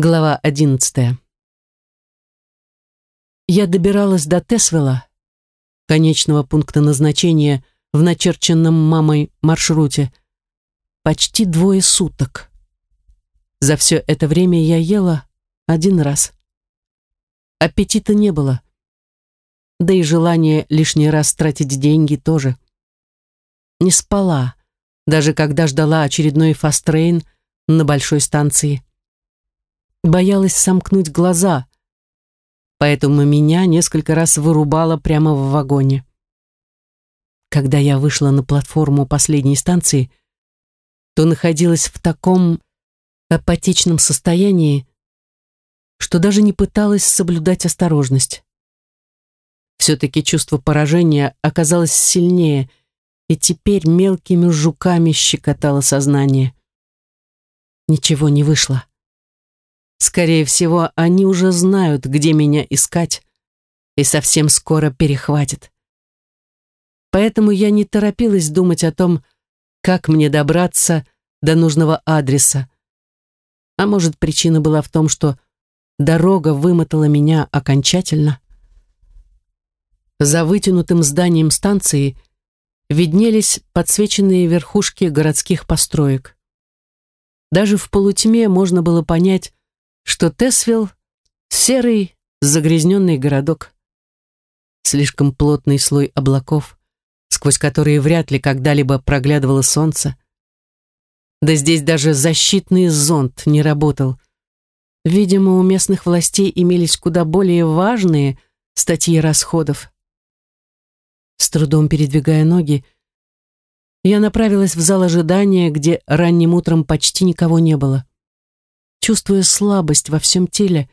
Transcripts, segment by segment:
Глава одиннадцатая. Я добиралась до Тесвелла, конечного пункта назначения в начерченном мамой маршруте, почти двое суток. За все это время я ела один раз. Аппетита не было. Да и желание лишний раз тратить деньги тоже. Не спала, даже когда ждала очередной фастрейн на большой станции боялась сомкнуть глаза, поэтому меня несколько раз вырубало прямо в вагоне. Когда я вышла на платформу последней станции, то находилась в таком апатичном состоянии, что даже не пыталась соблюдать осторожность. Все-таки чувство поражения оказалось сильнее, и теперь мелкими жуками щекотало сознание. Ничего не вышло. Скорее всего, они уже знают, где меня искать, и совсем скоро перехватят. Поэтому я не торопилась думать о том, как мне добраться до нужного адреса. А может, причина была в том, что дорога вымотала меня окончательно? За вытянутым зданием станции виднелись подсвеченные верхушки городских построек. Даже в полутьме можно было понять, что Тесвилл — серый, загрязненный городок. Слишком плотный слой облаков, сквозь которые вряд ли когда-либо проглядывало солнце. Да здесь даже защитный зонт не работал. Видимо, у местных властей имелись куда более важные статьи расходов. С трудом передвигая ноги, я направилась в зал ожидания, где ранним утром почти никого не было. Чувствуя слабость во всем теле,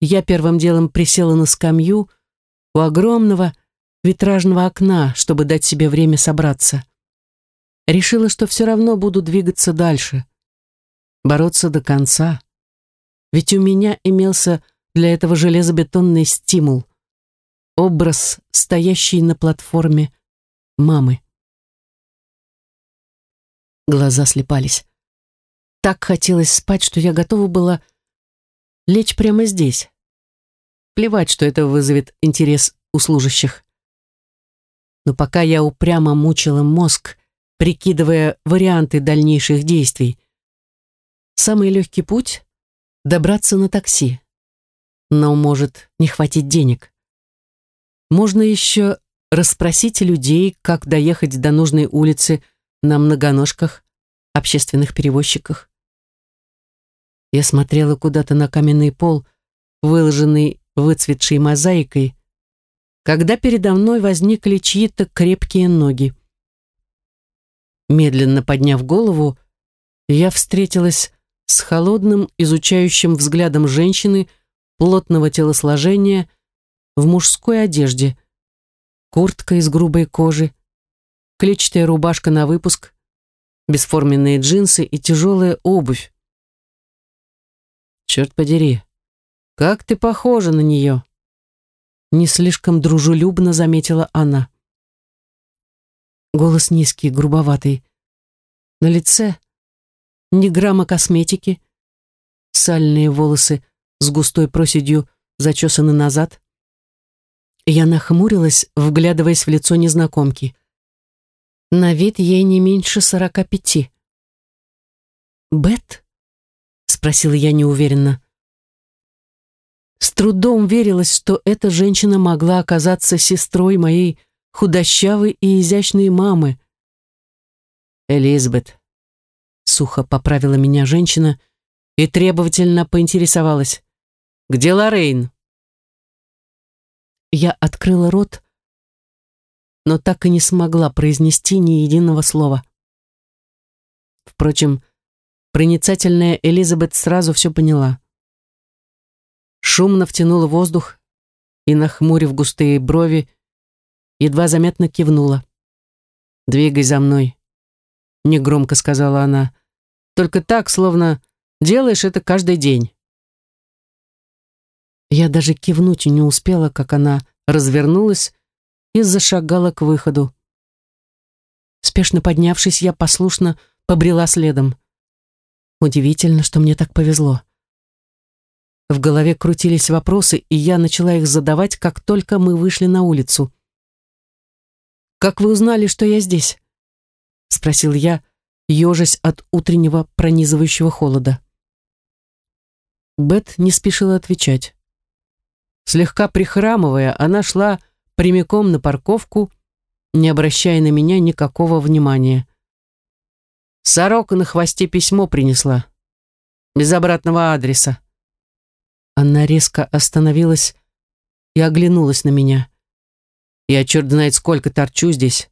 я первым делом присела на скамью у огромного витражного окна, чтобы дать себе время собраться. Решила, что все равно буду двигаться дальше, бороться до конца. Ведь у меня имелся для этого железобетонный стимул. Образ, стоящий на платформе мамы. Глаза слепались так хотелось спать, что я готова была лечь прямо здесь. Плевать, что это вызовет интерес у служащих. Но пока я упрямо мучила мозг, прикидывая варианты дальнейших действий, самый легкий путь — добраться на такси. Но может не хватить денег. Можно еще расспросить людей, как доехать до нужной улицы на многоножках, общественных перевозчиках. Я смотрела куда-то на каменный пол, выложенный выцветшей мозаикой, когда передо мной возникли чьи-то крепкие ноги. Медленно подняв голову, я встретилась с холодным, изучающим взглядом женщины плотного телосложения в мужской одежде, куртка из грубой кожи, клетчатая рубашка на выпуск, бесформенные джинсы и тяжелая обувь. Черт подери, как ты похожа на нее!» Не слишком дружелюбно заметила она. Голос низкий, грубоватый. На лице ни грамма косметики, сальные волосы с густой проседью зачесаны назад. Я нахмурилась, вглядываясь в лицо незнакомки. На вид ей не меньше сорока пяти. «Бет?» спросила я неуверенно. С трудом верилось, что эта женщина могла оказаться сестрой моей худощавой и изящной мамы. Элизабет, сухо поправила меня женщина и требовательно поинтересовалась. «Где Лоррейн?» Я открыла рот, но так и не смогла произнести ни единого слова. Впрочем, Проницательная Элизабет сразу все поняла. Шумно втянула воздух и, нахмурив густые брови, едва заметно кивнула. «Двигай за мной», — негромко сказала она. «Только так, словно делаешь это каждый день». Я даже кивнуть не успела, как она развернулась и зашагала к выходу. Спешно поднявшись, я послушно побрела следом. Удивительно, что мне так повезло. В голове крутились вопросы, и я начала их задавать, как только мы вышли на улицу. «Как вы узнали, что я здесь?» — спросил я, ежась от утреннего пронизывающего холода. Бет не спешила отвечать. Слегка прихрамывая, она шла прямиком на парковку, не обращая на меня никакого внимания. Сорока на хвосте письмо принесла. Без обратного адреса. Она резко остановилась и оглянулась на меня. Я черт знает сколько торчу здесь.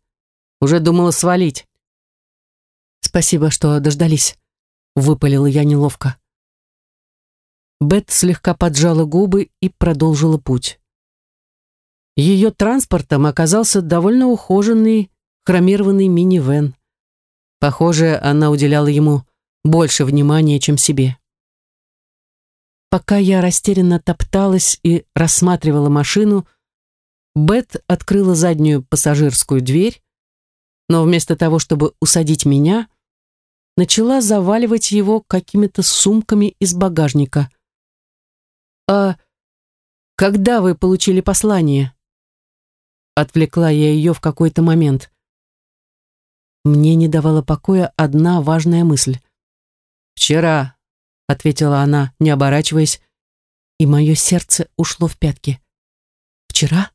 Уже думала свалить. Спасибо, что дождались, выпалила я неловко. Бет слегка поджала губы и продолжила путь. Ее транспортом оказался довольно ухоженный хромированный минивэн. Похоже, она уделяла ему больше внимания, чем себе. Пока я растерянно топталась и рассматривала машину, Бет открыла заднюю пассажирскую дверь, но вместо того, чтобы усадить меня, начала заваливать его какими-то сумками из багажника. «А когда вы получили послание?» Отвлекла я ее в какой-то момент. Мне не давала покоя одна важная мысль. «Вчера», — ответила она, не оборачиваясь, и мое сердце ушло в пятки. «Вчера?»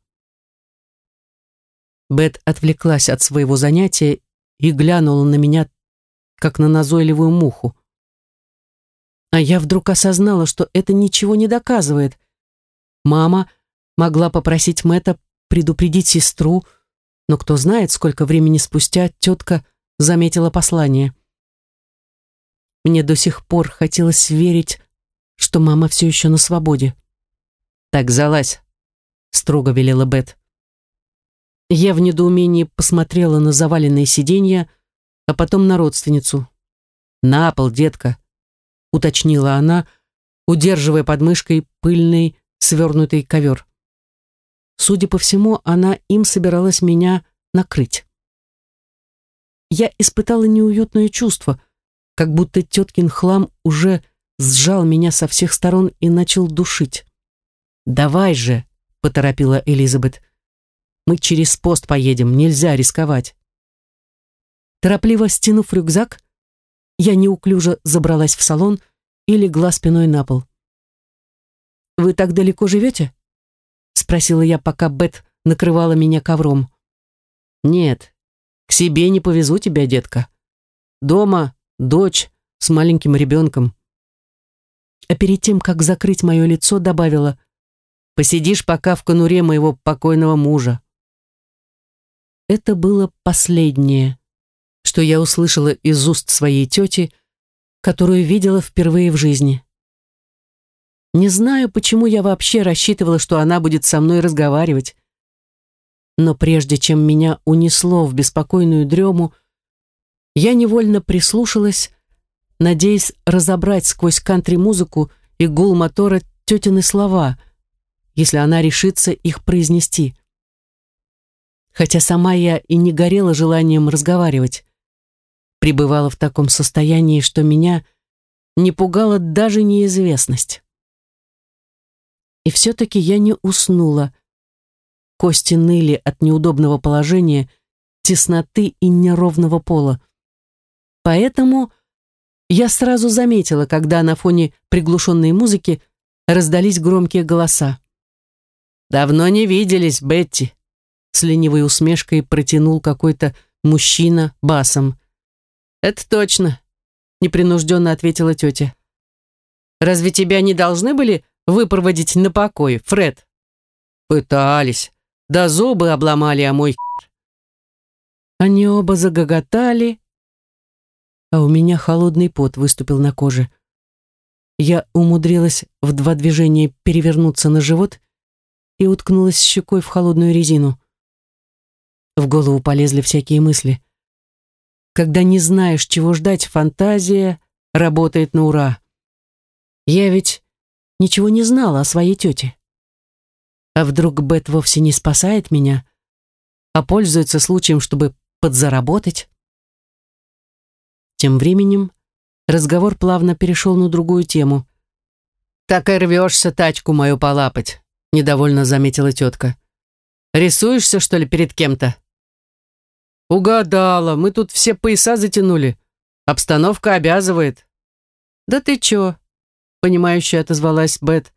Бет отвлеклась от своего занятия и глянула на меня, как на назойливую муху. А я вдруг осознала, что это ничего не доказывает. Мама могла попросить Мэтта предупредить сестру, но кто знает, сколько времени спустя тетка заметила послание. Мне до сих пор хотелось верить, что мама все еще на свободе. «Так, залазь», — строго велела Бет. Я в недоумении посмотрела на заваленные сиденья, а потом на родственницу. «На пол, детка», уточнила она, удерживая под мышкой пыльный свернутый ковер. Судя по всему, она им собиралась меня накрыть. Я испытала неуютное чувство, как будто теткин хлам уже сжал меня со всех сторон и начал душить. «Давай же!» — поторопила Элизабет. «Мы через пост поедем, нельзя рисковать». Торопливо стянув рюкзак, я неуклюже забралась в салон и легла спиной на пол. «Вы так далеко живете?» — спросила я, пока Бет накрывала меня ковром. «Нет, к себе не повезу тебя, детка. Дома дочь с маленьким ребенком». А перед тем, как закрыть мое лицо, добавила «Посидишь пока в конуре моего покойного мужа». Это было последнее, что я услышала из уст своей тети, которую видела впервые в жизни. Не знаю, почему я вообще рассчитывала, что она будет со мной разговаривать. Но прежде чем меня унесло в беспокойную дрему, я невольно прислушалась, надеясь разобрать сквозь кантри-музыку и гул мотора тетины слова, если она решится их произнести. Хотя сама я и не горела желанием разговаривать пребывала в таком состоянии, что меня не пугала даже неизвестность. И все-таки я не уснула. Кости ныли от неудобного положения, тесноты и неровного пола. Поэтому я сразу заметила, когда на фоне приглушенной музыки раздались громкие голоса. «Давно не виделись, Бетти», — с ленивой усмешкой протянул какой-то мужчина басом. «Это точно», — непринужденно ответила тетя. «Разве тебя не должны были выпроводить на покой, Фред?» «Пытались. Да зубы обломали, а мой Они оба загоготали, а у меня холодный пот выступил на коже. Я умудрилась в два движения перевернуться на живот и уткнулась щекой в холодную резину. В голову полезли всякие мысли. Когда не знаешь, чего ждать, фантазия работает на ура. Я ведь ничего не знала о своей тете. А вдруг Бет вовсе не спасает меня, а пользуется случаем, чтобы подзаработать? Тем временем разговор плавно перешел на другую тему. «Так и рвешься тачку мою полапать», — недовольно заметила тетка. «Рисуешься, что ли, перед кем-то?» «Угадала, мы тут все пояса затянули. Обстановка обязывает». «Да ты чё?» — понимающе отозвалась Бет,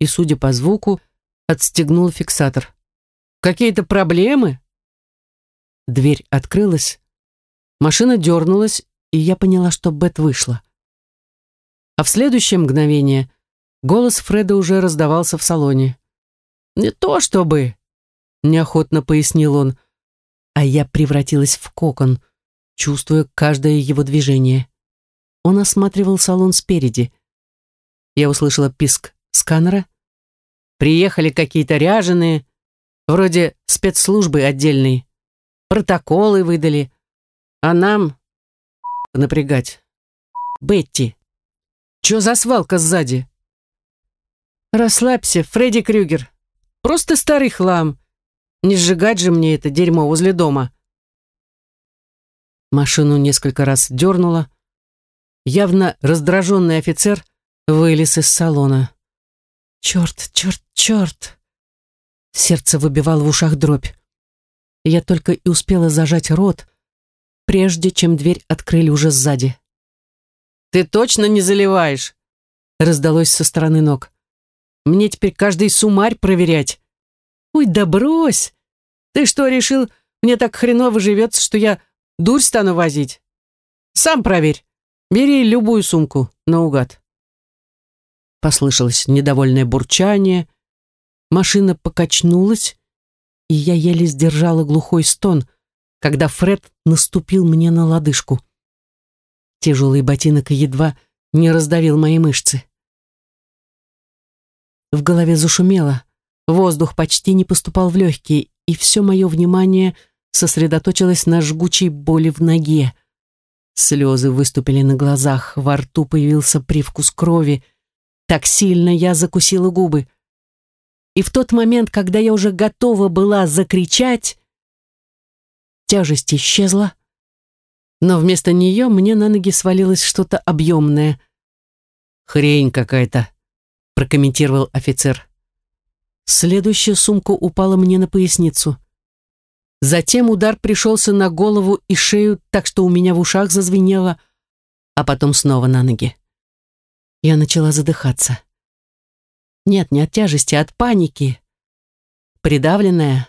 и, судя по звуку, отстегнул фиксатор. «Какие-то проблемы?» Дверь открылась, машина дернулась, и я поняла, что Бет вышла. А в следующее мгновение голос Фреда уже раздавался в салоне. «Не то чтобы», — неохотно пояснил он, — а я превратилась в кокон, чувствуя каждое его движение. Он осматривал салон спереди. Я услышала писк сканера. Приехали какие-то ряженые, вроде спецслужбы отдельной. Протоколы выдали. А нам напрягать. Бетти. Чё за свалка сзади? Расслабься, Фредди Крюгер. Просто старый хлам. Не сжигать же мне это дерьмо возле дома. Машину несколько раз дернуло. Явно раздраженный офицер вылез из салона. Черт, черт, черт! Сердце выбивало в ушах дробь. Я только и успела зажать рот, прежде чем дверь открыли уже сзади. «Ты точно не заливаешь?» раздалось со стороны ног. «Мне теперь каждый сумарь проверять. «Ой, да брось! Ты что, решил, мне так хреново живется, что я дурь стану возить? Сам проверь. Бери любую сумку, наугад». Послышалось недовольное бурчание, машина покачнулась, и я еле сдержала глухой стон, когда Фред наступил мне на лодыжку. Тяжелый ботинок едва не раздавил мои мышцы. В голове зашумело, Воздух почти не поступал в легкие, и все мое внимание сосредоточилось на жгучей боли в ноге. Слезы выступили на глазах, во рту появился привкус крови. Так сильно я закусила губы. И в тот момент, когда я уже готова была закричать, тяжесть исчезла, но вместо нее мне на ноги свалилось что-то объемное. «Хрень какая-то», — прокомментировал офицер. Следующая сумка упала мне на поясницу. Затем удар пришелся на голову и шею, так что у меня в ушах зазвенело, а потом снова на ноги. Я начала задыхаться. Нет, не от тяжести, а от паники. Придавленная,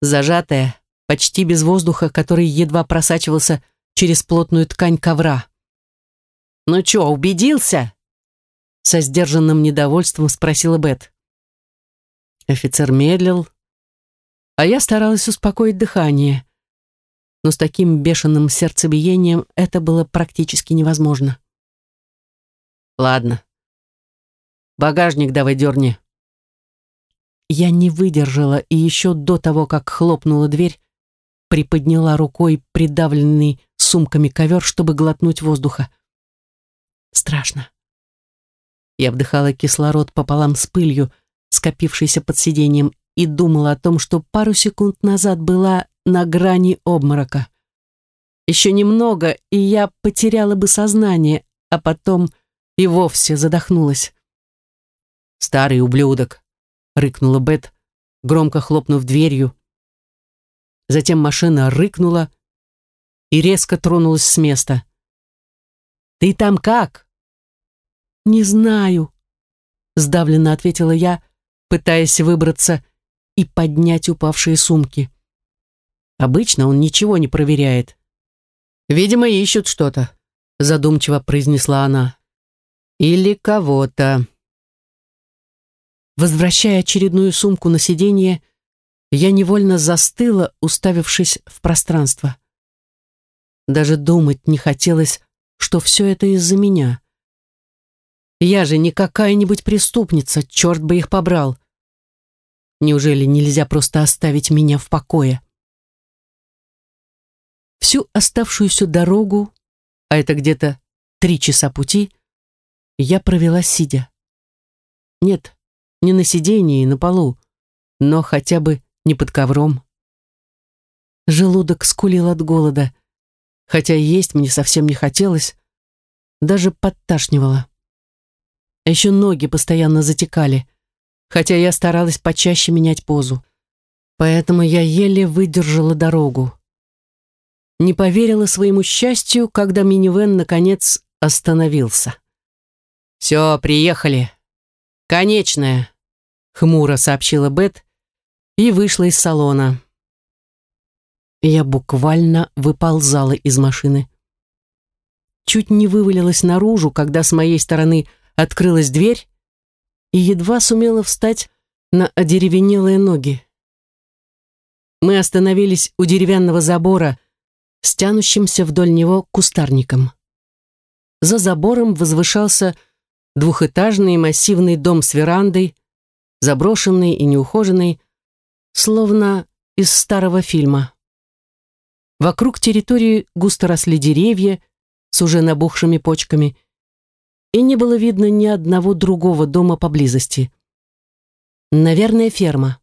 зажатая, почти без воздуха, который едва просачивался через плотную ткань ковра. «Ну чё, убедился?» Со сдержанным недовольством спросила Бет. Офицер медлил, а я старалась успокоить дыхание. Но с таким бешеным сердцебиением это было практически невозможно. «Ладно. Багажник давай дерни». Я не выдержала и еще до того, как хлопнула дверь, приподняла рукой придавленный сумками ковер, чтобы глотнуть воздуха. Страшно. Я вдыхала кислород пополам с пылью, скопившейся под сиденьем, и думала о том, что пару секунд назад была на грани обморока. Еще немного, и я потеряла бы сознание, а потом и вовсе задохнулась. «Старый ублюдок!» — рыкнула Бет, громко хлопнув дверью. Затем машина рыкнула и резко тронулась с места. «Ты там как?» «Не знаю», — сдавленно ответила я, пытаясь выбраться и поднять упавшие сумки. Обычно он ничего не проверяет. «Видимо, ищут что-то», — задумчиво произнесла она. «Или кого-то». Возвращая очередную сумку на сиденье, я невольно застыла, уставившись в пространство. Даже думать не хотелось, что все это из-за меня. Я же не какая-нибудь преступница, черт бы их побрал. Неужели нельзя просто оставить меня в покое? Всю оставшуюся дорогу, а это где-то три часа пути, я провела сидя. Нет, не на сидении, на полу, но хотя бы не под ковром. Желудок скулил от голода, хотя есть мне совсем не хотелось, даже подташнивало. еще ноги постоянно затекали, хотя я старалась почаще менять позу. Поэтому я еле выдержала дорогу. Не поверила своему счастью, когда минивэн, наконец, остановился. «Все, приехали. Конечная», — хмуро сообщила Бет и вышла из салона. Я буквально выползала из машины. Чуть не вывалилась наружу, когда с моей стороны открылась дверь и едва сумела встать на одеревенелые ноги. Мы остановились у деревянного забора, с тянущимся вдоль него кустарником. За забором возвышался двухэтажный массивный дом с верандой, заброшенный и неухоженный, словно из старого фильма. Вокруг территории густо росли деревья с уже набухшими почками, и не было видно ни одного другого дома поблизости. Наверное, ферма.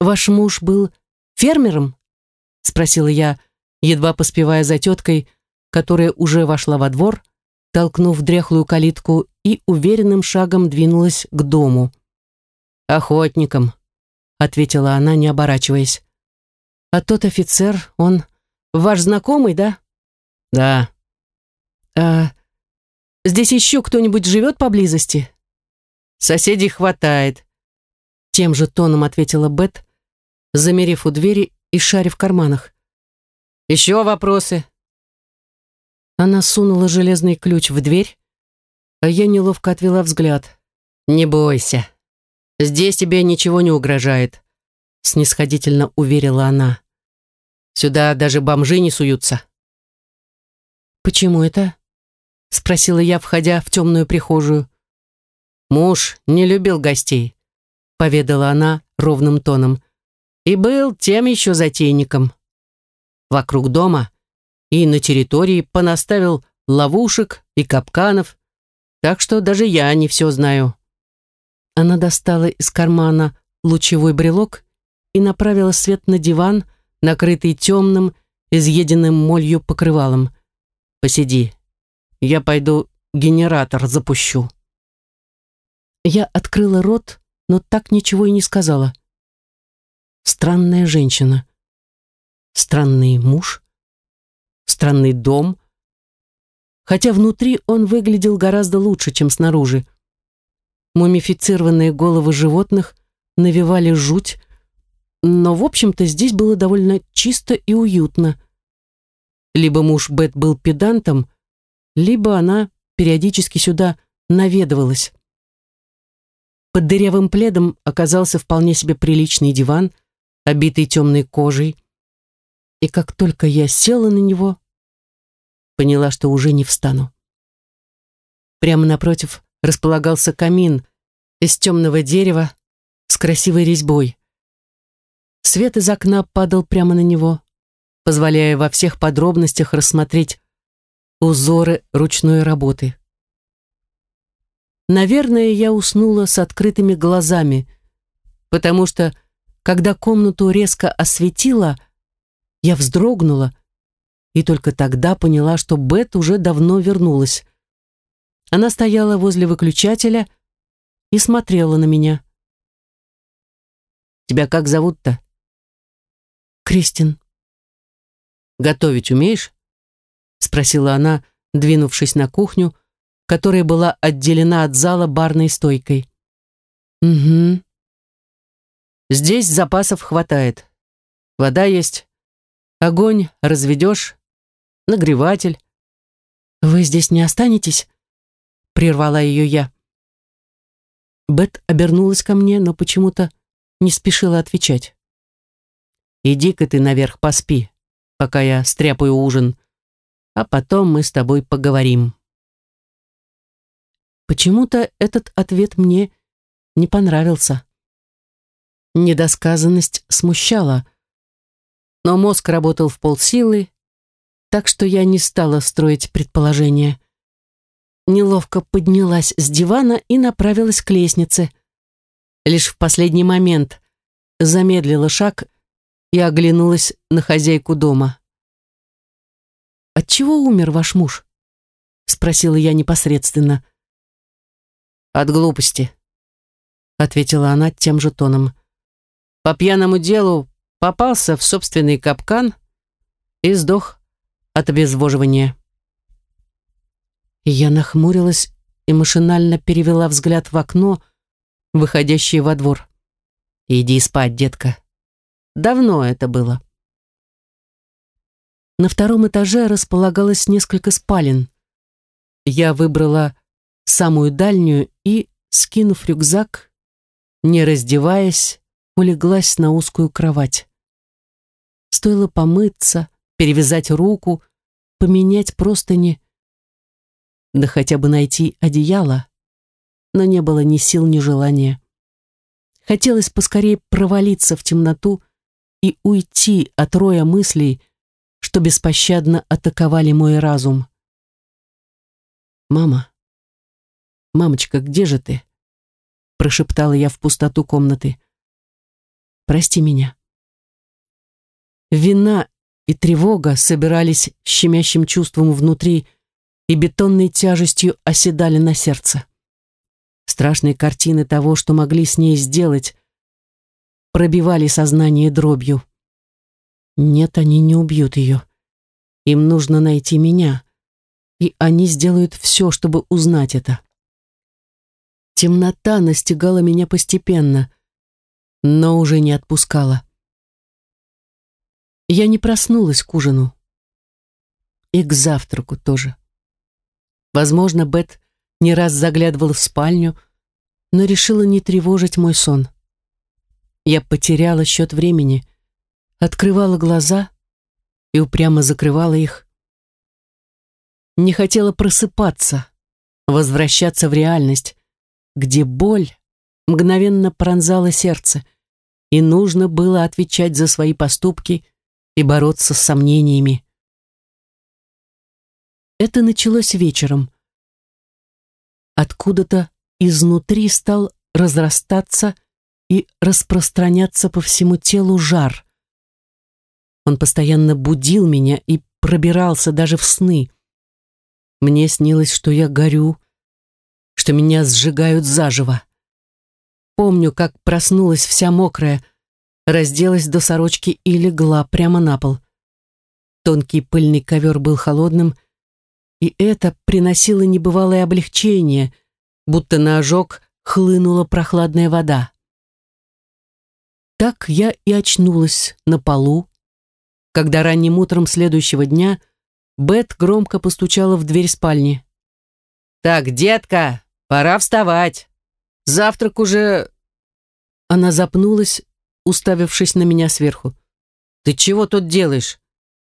«Ваш муж был фермером?» — спросила я, едва поспевая за теткой, которая уже вошла во двор, толкнув дряхлую калитку и уверенным шагом двинулась к дому. «Охотником», — ответила она, не оборачиваясь. А тот офицер, он ваш знакомый, да? Да. А здесь еще кто-нибудь живет поблизости? Соседей хватает. Тем же тоном ответила Бет, замерев у двери и шарив в карманах. Еще вопросы? Она сунула железный ключ в дверь, а я неловко отвела взгляд. «Не бойся. Здесь тебе ничего не угрожает», снисходительно уверила она. Сюда даже бомжи не суются. «Почему это?» — спросила я, входя в темную прихожую. «Муж не любил гостей», — поведала она ровным тоном, «и был тем еще затейником. Вокруг дома и на территории понаставил ловушек и капканов, так что даже я не все знаю». Она достала из кармана лучевой брелок и направила свет на диван, накрытый темным, изъеденным молью покрывалом. «Посиди. Я пойду генератор запущу». Я открыла рот, но так ничего и не сказала. Странная женщина. Странный муж. Странный дом. Хотя внутри он выглядел гораздо лучше, чем снаружи. Мумифицированные головы животных навевали жуть, но, в общем-то, здесь было довольно чисто и уютно. Либо муж Бет был педантом, либо она периодически сюда наведывалась. Под дырявым пледом оказался вполне себе приличный диван, обитый темной кожей. И как только я села на него, поняла, что уже не встану. Прямо напротив располагался камин из темного дерева с красивой резьбой. Свет из окна падал прямо на него, позволяя во всех подробностях рассмотреть узоры ручной работы. Наверное, я уснула с открытыми глазами, потому что, когда комнату резко осветило, я вздрогнула и только тогда поняла, что Бет уже давно вернулась. Она стояла возле выключателя и смотрела на меня. «Тебя как зовут-то?» Кристин. «Готовить умеешь?» Спросила она, двинувшись на кухню, которая была отделена от зала барной стойкой. «Угу». «Здесь запасов хватает. Вода есть. Огонь разведешь. Нагреватель». «Вы здесь не останетесь?» Прервала ее я. Бет обернулась ко мне, но почему-то не спешила отвечать. Иди-ка ты наверх поспи, пока я стряпаю ужин, а потом мы с тобой поговорим. Почему-то этот ответ мне не понравился. Недосказанность смущала, но мозг работал в полсилы, так что я не стала строить предположения. Неловко поднялась с дивана и направилась к лестнице. Лишь в последний момент замедлила шаг я оглянулась на хозяйку дома. «От чего умер ваш муж?» — спросила я непосредственно. От глупости, ответила она тем же тоном. По пьяному делу попался в собственный капкан и сдох от обезвоживания. Я нахмурилась и машинально перевела взгляд в окно, выходящее во двор. «Иди спать, детка». Давно это было. На втором этаже располагалось несколько спален. Я выбрала самую дальнюю и, скинув рюкзак, не раздеваясь, улеглась на узкую кровать. Стоило помыться, перевязать руку, поменять простыни, да хотя бы найти одеяло, но не было ни сил, ни желания. Хотелось поскорее провалиться в темноту и уйти от роя мыслей, что беспощадно атаковали мой разум. «Мама, мамочка, где же ты?» прошептала я в пустоту комнаты. «Прости меня». Вина и тревога собирались щемящим чувством внутри и бетонной тяжестью оседали на сердце. Страшные картины того, что могли с ней сделать, пробивали сознание дробью. Нет, они не убьют ее. Им нужно найти меня, и они сделают все, чтобы узнать это. Темнота настигала меня постепенно, но уже не отпускала. Я не проснулась к ужину. И к завтраку тоже. Возможно, Бет не раз заглядывала в спальню, но решила не тревожить мой сон. Я потеряла счет времени, открывала глаза и упрямо закрывала их. Не хотела просыпаться, возвращаться в реальность, где боль мгновенно пронзала сердце, и нужно было отвечать за свои поступки и бороться с сомнениями. Это началось вечером. Откуда-то изнутри стал разрастаться и распространяться по всему телу жар. Он постоянно будил меня и пробирался даже в сны. Мне снилось, что я горю, что меня сжигают заживо. Помню, как проснулась вся мокрая, разделась до сорочки и легла прямо на пол. Тонкий пыльный ковер был холодным, и это приносило небывалое облегчение, будто на ожог хлынула прохладная вода. Так я и очнулась на полу, когда ранним утром следующего дня Бет громко постучала в дверь спальни. «Так, детка, пора вставать. Завтрак уже...» Она запнулась, уставившись на меня сверху. «Ты чего тут делаешь?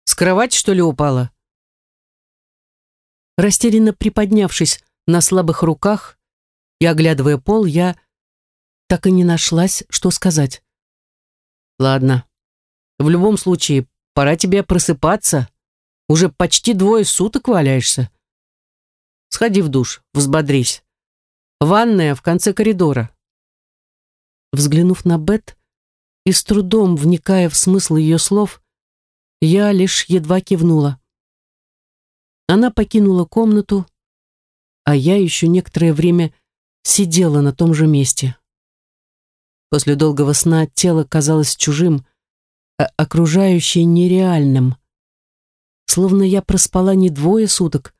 С кровати, что ли, упала?» Растерянно приподнявшись на слабых руках и оглядывая пол, я так и не нашлась, что сказать. Ладно. В любом случае, пора тебе просыпаться. Уже почти двое суток валяешься. Сходи в душ, взбодрись. Ванная в конце коридора. Взглянув на Бет и с трудом вникая в смысл ее слов, я лишь едва кивнула. Она покинула комнату, а я еще некоторое время сидела на том же месте. После долгого сна тело казалось чужим, а окружающее нереальным. Словно я проспала не двое суток,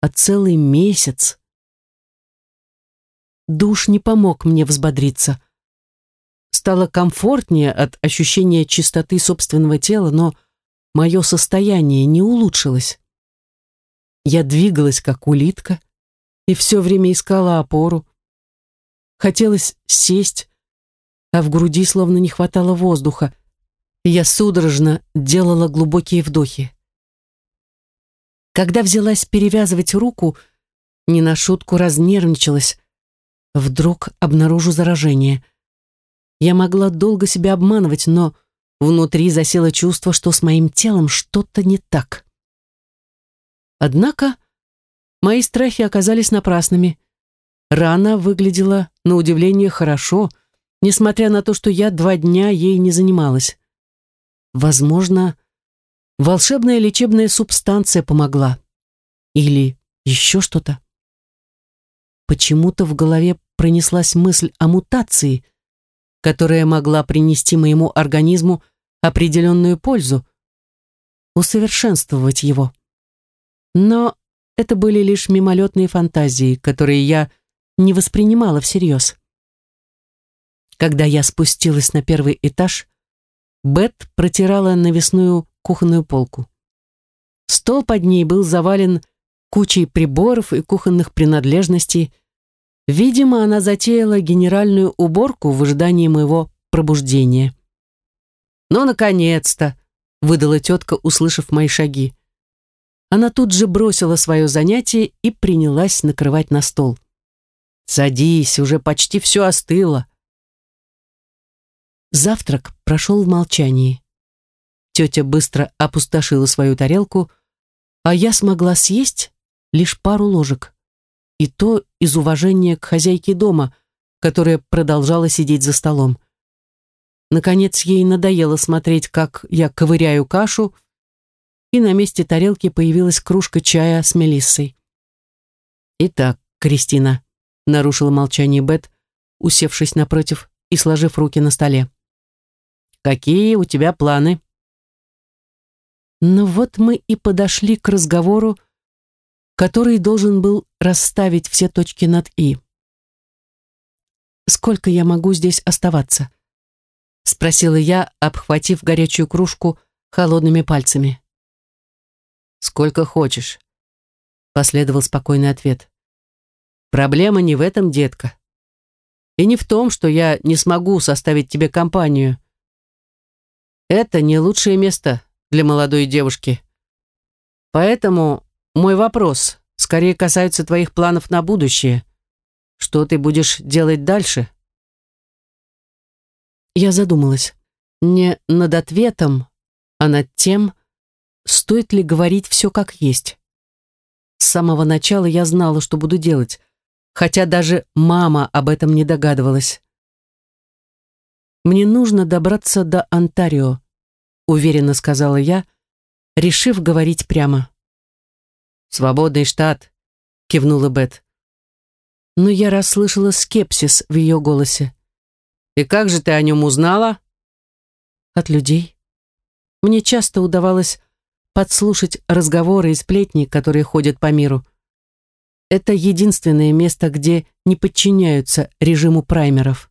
а целый месяц. Душ не помог мне взбодриться. Стало комфортнее от ощущения чистоты собственного тела, но мое состояние не улучшилось. Я двигалась, как улитка, и все время искала опору. Хотелось сесть, а в груди словно не хватало воздуха. Я судорожно делала глубокие вдохи. Когда взялась перевязывать руку, не на шутку разнервничалась. Вдруг обнаружу заражение. Я могла долго себя обманывать, но внутри засело чувство, что с моим телом что-то не так. Однако мои страхи оказались напрасными. Рана выглядела, на удивление, хорошо — несмотря на то, что я два дня ей не занималась. Возможно, волшебная лечебная субстанция помогла. Или еще что-то. почему-то в голове пронеслась мысль о мутации, которая могла принести моему организму определенную пользу, усовершенствовать его. Но это были лишь мимолетные фантазии, которые я не воспринимала всерьез. Когда я спустилась на первый этаж, Бет протирала навесную кухонную полку. Стол под ней был завален кучей приборов и кухонных принадлежностей. Видимо, она затеяла генеральную уборку в ожидании моего пробуждения. «Ну, наконец-то!» — выдала тетка, услышав мои шаги. Она тут же бросила свое занятие и принялась накрывать на стол. «Садись, уже почти все остыло». Завтрак прошел в молчании. Тетя быстро опустошила свою тарелку, а я смогла съесть лишь пару ложек. И то из уважения к хозяйке дома, которая продолжала сидеть за столом. Наконец ей надоело смотреть, как я ковыряю кашу, и на месте тарелки появилась кружка чая с мелиссой. «Итак, Кристина», — нарушила молчание Бет, усевшись напротив и сложив руки на столе. «Какие у тебя планы?» Но вот мы и подошли к разговору, который должен был расставить все точки над «и». «Сколько я могу здесь оставаться?» — спросила я, обхватив горячую кружку холодными пальцами. «Сколько хочешь», — последовал спокойный ответ. «Проблема не в этом, детка. И не в том, что я не смогу составить тебе компанию. Это не лучшее место для молодой девушки. Поэтому мой вопрос скорее касается твоих планов на будущее. Что ты будешь делать дальше?» Я задумалась. Не над ответом, а над тем, стоит ли говорить все как есть. С самого начала я знала, что буду делать, хотя даже мама об этом не догадывалась. «Мне нужно добраться до Онтарио», уверенно сказала я, решив говорить прямо. «Свободный штат», — кивнула Бет. Но я расслышала скепсис в ее голосе. «И как же ты о нем узнала?» «От людей. Мне часто удавалось подслушать разговоры и сплетни, которые ходят по миру. Это единственное место, где не подчиняются режиму праймеров,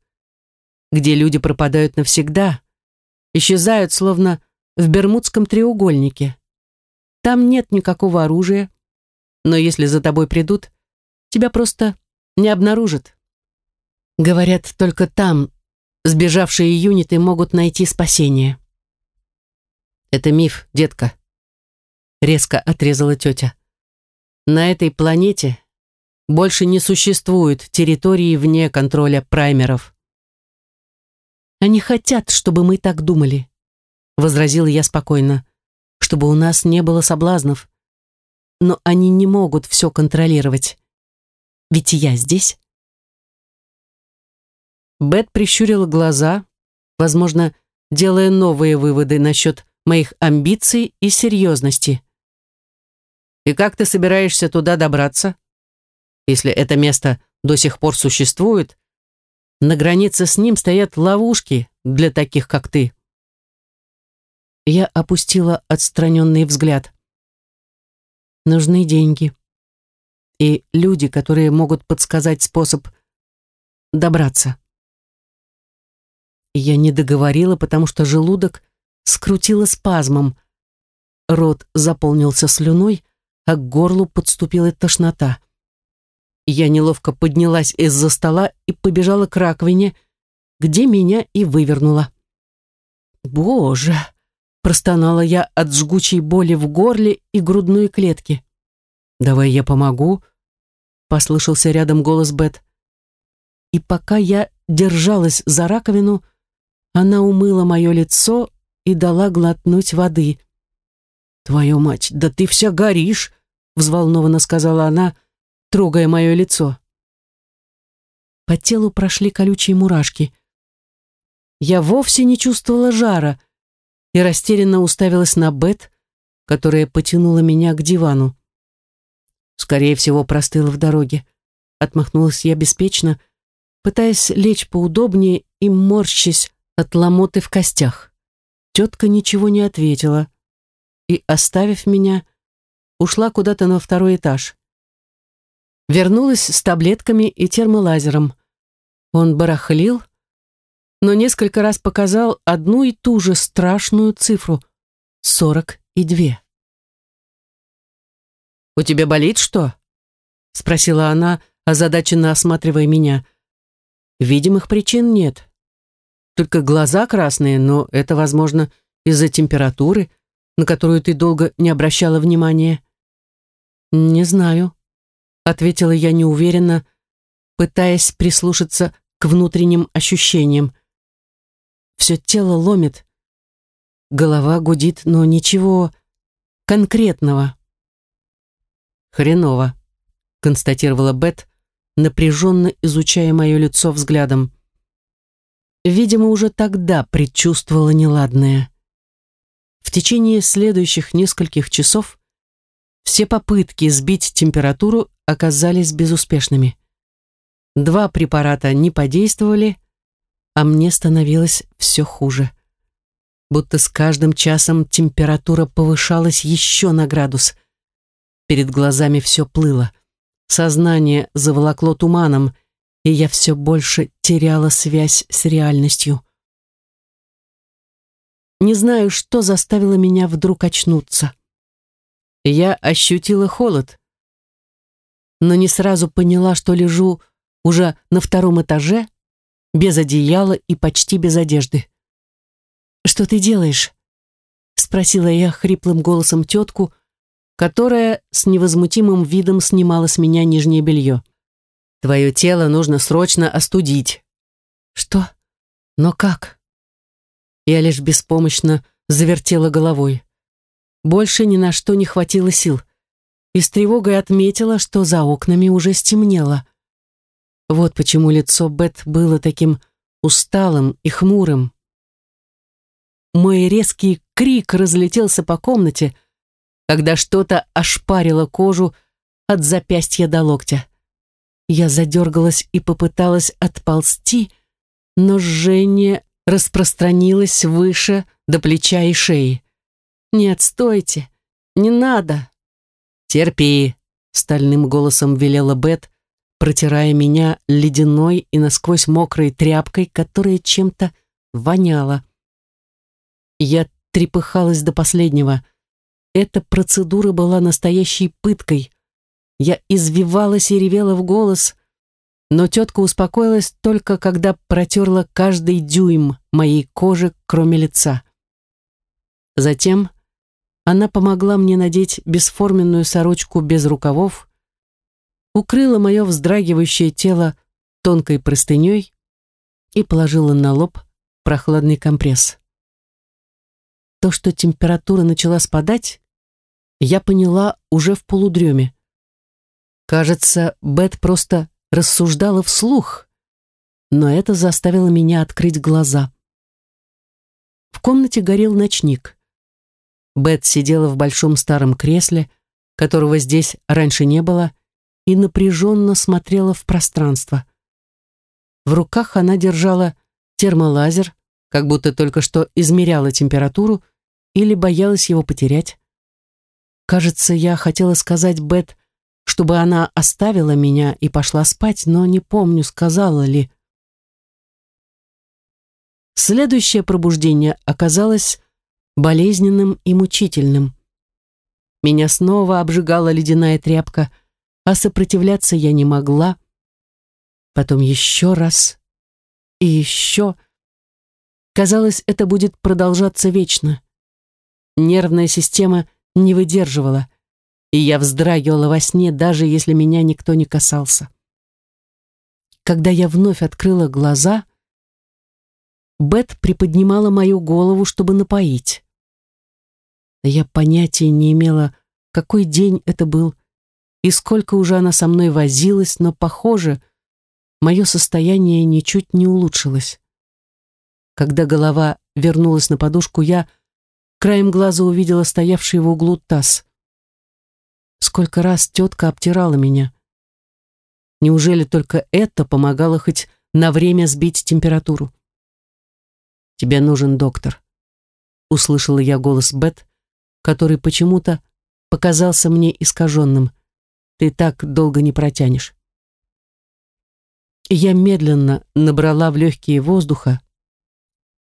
где люди пропадают навсегда, исчезают, словно в Бермудском треугольнике. Там нет никакого оружия, но если за тобой придут, тебя просто не обнаружат. Говорят, только там сбежавшие юниты могут найти спасение. Это миф, детка резко отрезала тетя. На этой планете больше не существует территории вне контроля праймеров. Они хотят, чтобы мы так думали, возразила я спокойно, чтобы у нас не было соблазнов. Но они не могут все контролировать. Ведь я здесь. Бет прищурила глаза, возможно, делая новые выводы насчет моих амбиций и серьезности. И как ты собираешься туда добраться? Если это место до сих пор существует, на границе с ним стоят ловушки для таких, как ты. Я опустила отстраненный взгляд. Нужны деньги. И люди, которые могут подсказать способ добраться. Я не договорила, потому что желудок скрутило спазмом. Рот заполнился слюной, а к горлу подступила тошнота. Я неловко поднялась из-за стола и побежала к раковине, где меня и вывернула. «Боже!» — простонала я от жгучей боли в горле и грудной клетке. «Давай я помогу», — послышался рядом голос Бет. И пока я держалась за раковину, она умыла мое лицо и дала глотнуть воды. «Твою мать, да ты вся горишь!» взволнованно сказала она, трогая мое лицо. По телу прошли колючие мурашки. Я вовсе не чувствовала жара и растерянно уставилась на Бет, которая потянула меня к дивану. Скорее всего, простыла в дороге. отмахнулась я беспечно, пытаясь лечь поудобнее и морщась от ломоты в костях. Тетка ничего не ответила и, оставив меня, ушла куда-то на второй этаж. Вернулась с таблетками и термолазером. Он барахлил, но несколько раз показал одну и ту же страшную цифру — сорок и две. «У тебя болит что?» — спросила она, озадаченно осматривая меня. «Видимых причин нет. Только глаза красные, но это, возможно, из-за температуры, на которую ты долго не обращала внимания». «Не знаю», — ответила я неуверенно, пытаясь прислушаться к внутренним ощущениям. Все тело ломит, голова гудит, но ничего конкретного. «Хреново», — констатировала Бет, напряженно изучая мое лицо взглядом. Видимо, уже тогда предчувствовала неладное. В течение следующих нескольких часов все попытки сбить температуру оказались безуспешными. Два препарата не подействовали, а мне становилось все хуже. Будто с каждым часом температура повышалась еще на градус. Перед глазами все плыло. Сознание заволокло туманом, и я все больше теряла связь с реальностью. Не знаю, что заставило меня вдруг очнуться. Я ощутила холод, но не сразу поняла, что лежу уже на втором этаже, без одеяла и почти без одежды. «Что ты делаешь?» — спросила я хриплым голосом тетку, которая с невозмутимым видом снимала с меня нижнее белье. «Твое тело нужно срочно остудить». «Что? Но как?» Я лишь беспомощно завертела головой. Больше ни на что не хватило сил. И с тревогой отметила, что за окнами уже стемнело. Вот почему лицо Бет было таким усталым и хмурым. Мой резкий крик разлетелся по комнате, когда что-то ошпарило кожу от запястья до локтя. Я задергалась и попыталась отползти, но жжение распространилось выше до плеча и шеи. «Нет, стойте! Не надо!» «Терпи!» — стальным голосом велела Бет, протирая меня ледяной и насквозь мокрой тряпкой, которая чем-то воняла. Я трепыхалась до последнего. Эта процедура была настоящей пыткой. Я извивалась и ревела в голос, но тетка успокоилась только когда протерла каждый дюйм моей кожи, кроме лица. Затем она помогла мне надеть бесформенную сорочку без рукавов, укрыла мое вздрагивающее тело тонкой простыней и положила на лоб прохладный компресс. То, что температура начала спадать, я поняла уже в полудреме. Кажется, Бет просто рассуждала вслух, но это заставило меня открыть глаза. В комнате горел ночник. Бет сидела в большом старом кресле, которого здесь раньше не было, и напряженно смотрела в пространство. В руках она держала термолазер, как будто только что измеряла температуру или боялась его потерять. Кажется, я хотела сказать Бет, чтобы она оставила меня и пошла спать, но не помню, сказала ли. Следующее пробуждение оказалось болезненным и мучительным. Меня снова обжигала ледяная тряпка — а сопротивляться я не могла. Потом еще раз и еще. Казалось, это будет продолжаться вечно. Нервная система не выдерживала, и я вздрагивала во сне, даже если меня никто не касался. Когда я вновь открыла глаза, Бет приподнимала мою голову, чтобы напоить. Я понятия не имела, какой день это был, и сколько уже она со мной возилась, но, похоже, мое состояние ничуть не улучшилось. Когда голова вернулась на подушку, я краем глаза увидела стоявший в углу таз. Сколько раз тетка обтирала меня. Неужели только это помогало хоть на время сбить температуру? «Тебе нужен доктор», — услышала я голос Бет, который почему-то показался мне искаженным. «Ты так долго не протянешь». Я медленно набрала в легкие воздуха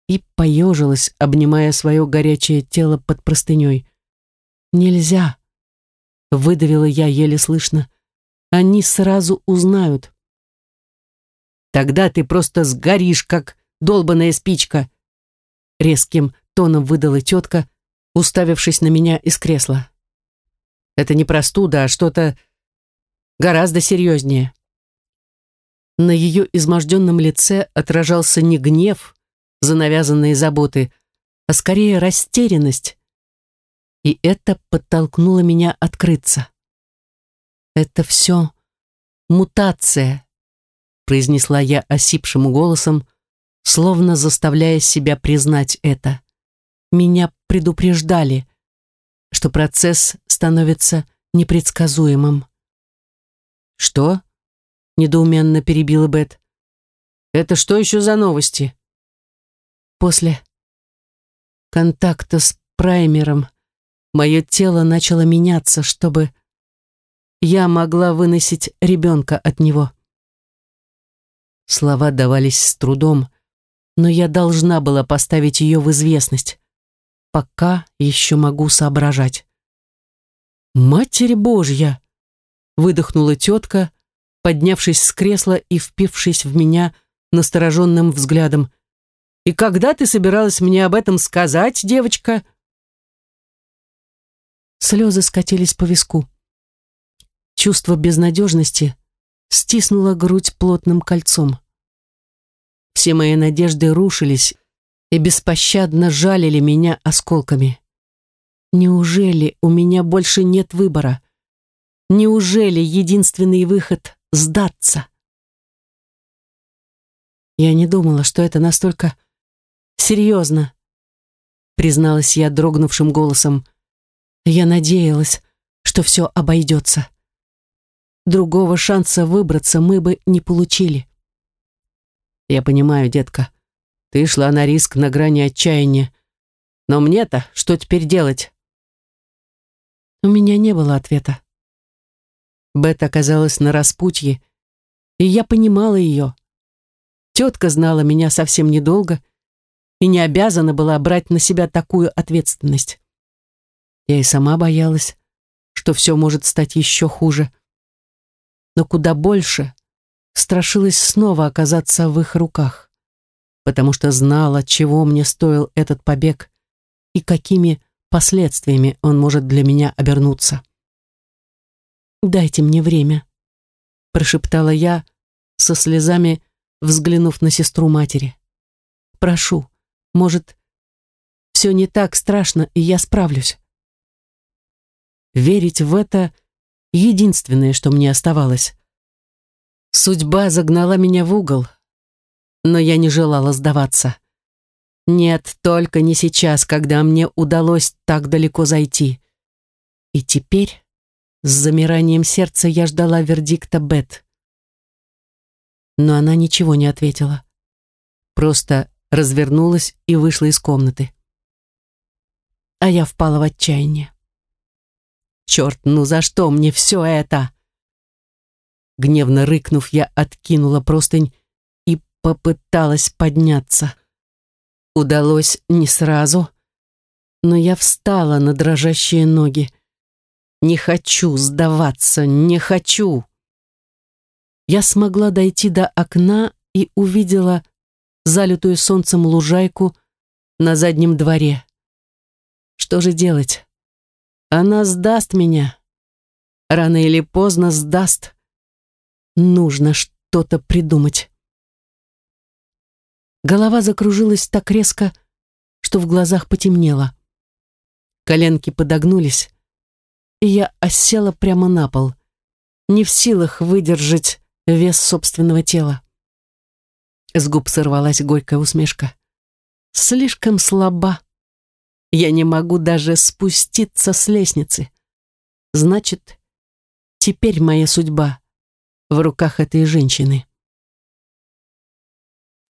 и поежилась, обнимая свое горячее тело под простыней. «Нельзя!» — выдавила я еле слышно. «Они сразу узнают». «Тогда ты просто сгоришь, как долбаная спичка!» Резким тоном выдала тетка, уставившись на меня из кресла. «Это не простуда, а что-то гораздо серьезнее». На ее изможденном лице отражался не гнев за навязанные заботы, а скорее растерянность. И это подтолкнуло меня открыться. «Это все мутация», — произнесла я осипшим голосом, словно заставляя себя признать это. Меня предупреждали, что процесс становится непредсказуемым. «Что?» — недоуменно перебила Бет. «Это что еще за новости?» После контакта с праймером мое тело начало меняться, чтобы я могла выносить ребенка от него. Слова давались с трудом, но я должна была поставить ее в известность. Пока еще могу соображать. «Матерь Божья!» — выдохнула тетка, поднявшись с кресла и впившись в меня настороженным взглядом. «И когда ты собиралась мне об этом сказать, девочка?» Слезы скатились по виску. Чувство безнадежности стиснуло грудь плотным кольцом. Все мои надежды рушились и беспощадно жалили меня осколками. Неужели у меня больше нет выбора? Неужели единственный выход — сдаться? Я не думала, что это настолько серьезно, призналась я дрогнувшим голосом. Я надеялась, что все обойдется. Другого шанса выбраться мы бы не получили. Я понимаю, детка. Ты шла на риск на грани отчаяния. Но мне-то что теперь делать? У меня не было ответа. Бет оказалась на распутье, и я понимала ее. Тетка знала меня совсем недолго и не обязана была брать на себя такую ответственность. Я и сама боялась, что все может стать еще хуже. Но куда больше страшилась снова оказаться в их руках, потому что знала, чего мне стоил этот побег и какими последствиями он может для меня обернуться. «Дайте мне время», — прошептала я, со слезами взглянув на сестру матери. «Прошу, может, все не так страшно, и я справлюсь». Верить в это — единственное, что мне оставалось. Судьба загнала меня в угол, но я не желала сдаваться. Нет, только не сейчас, когда мне удалось так далеко зайти. И теперь, с замиранием сердца, я ждала вердикта Бет. Но она ничего не ответила. Просто развернулась и вышла из комнаты. А я впала в отчаяние. Черт, ну за что мне все это? Гневно рыкнув, я откинула простынь и попыталась подняться. Удалось не сразу, но я встала на дрожащие ноги. Не хочу сдаваться, не хочу. Я смогла дойти до окна и увидела залитую солнцем лужайку на заднем дворе. Что же делать? Она сдаст меня. Рано или поздно сдаст. Нужно что-то придумать. Голова закружилась так резко, что в глазах потемнело. Коленки подогнулись, и я осела прямо на пол, не в силах выдержать вес собственного тела. С губ сорвалась горькая усмешка. Слишком слаба. Я не могу даже спуститься с лестницы. Значит, теперь моя судьба в руках этой женщины.